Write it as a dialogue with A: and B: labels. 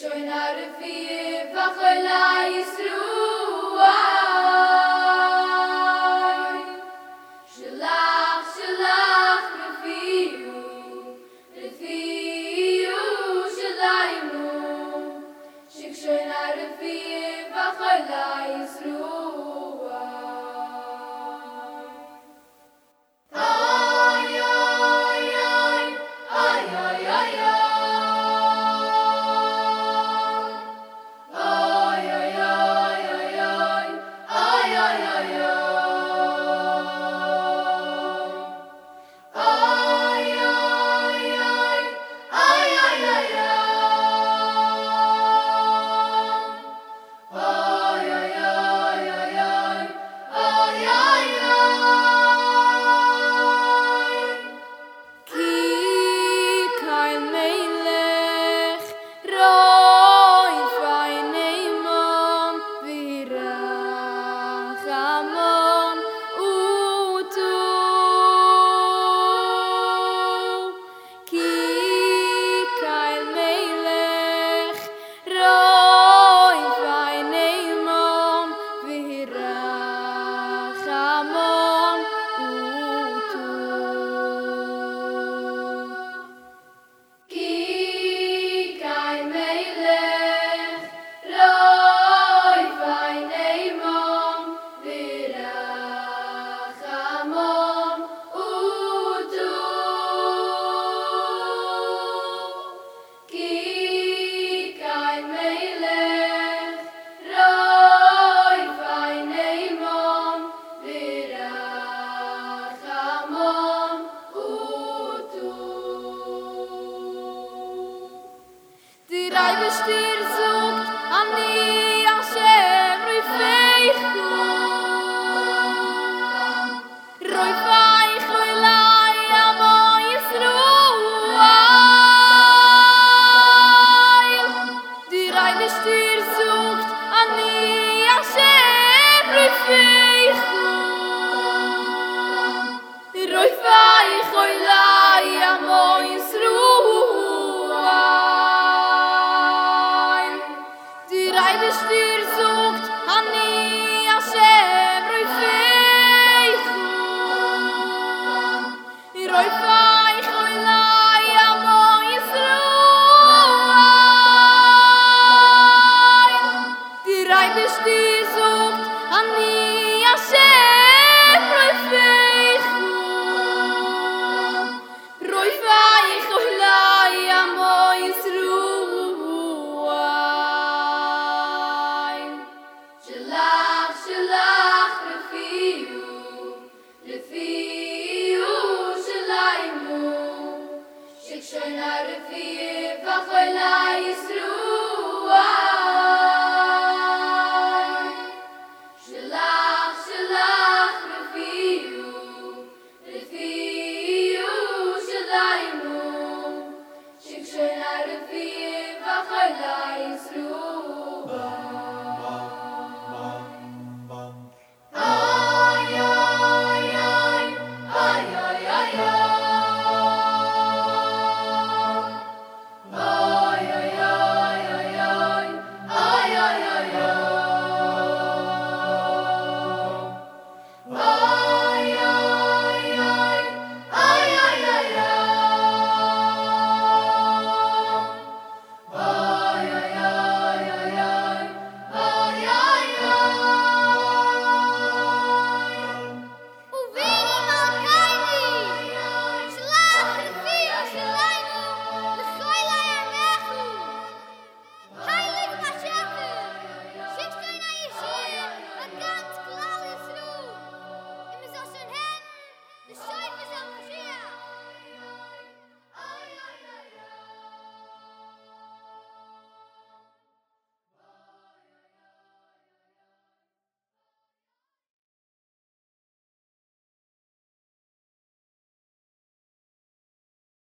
A: شو نعرف فيه فخلع يسرور